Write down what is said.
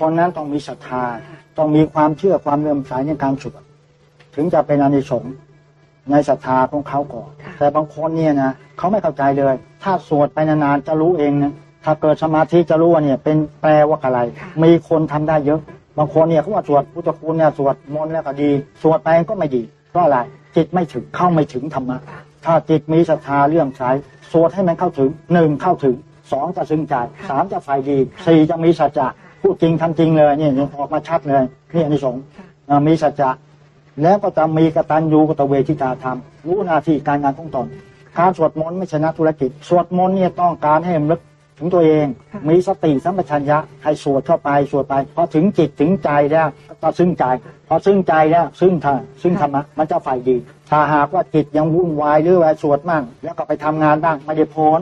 คนนั้นต้องมีศรัทธาต้องมีความเชื่อความเลื่อมใสในการสวดถึงจะเป็นอานิสงส์ในศรัทธาของเขาก่อนค่ะแต่บางคนเนี่ยนะเขาไม่เข้าใจเลย ถ้าสวดไปนานๆจะรู้เองนะถ้าเกิดสมาธิจะรู้ว่าเนี่ย เป็นแปลว่าอะไรค่ะมีคนทำได้เยอะ บางคนเนี่ยเขาว่าสวดพุทธคุณเนี่ยสวดมนต์แล้วก็ดี สวดไปก็ไม่ดีเพราะอะไรจิตไม่ถึงเข้าไม่ถึงธรรมะค่ะถ้าจิตมีศรัทธาเลื่อมใสสวดให้มันเข้าถึงหนึ่งเข้าถึงสองจะซึ้งใจค่ะสามจะไฟดีค่ะสี่จะมีสัจจะค่ะ พูดจริงทำจริงเลยนี่ออกมาชัดเลยนี่อันนี้สงส์ค่ะอ่ามีสัจจะแล้วก็จะมีกตัญญูกตเวทิตาธรรม รู้หน้าที่การงานของตนการสวดมนต์ไม่ชนะธุรกิจ สวดมนต์เนี่ยต้องการให้รำลึกถึงตัวเองค่ะมีสติสัมปชัญญะให้สวดเข้าไปสวดไปพอถึงจิตถึงใจแล้วก็ซึ้งใจพอซึ้งใจแล้วซึ้งธรรมซึ้งธรรมะมันจะฝ่ายดี ถ้าหากว่าจิตยังวุ่นวายหรือว่าสวดมั่งแล้วก็ไปทำงานบ้างไม่ได้ผล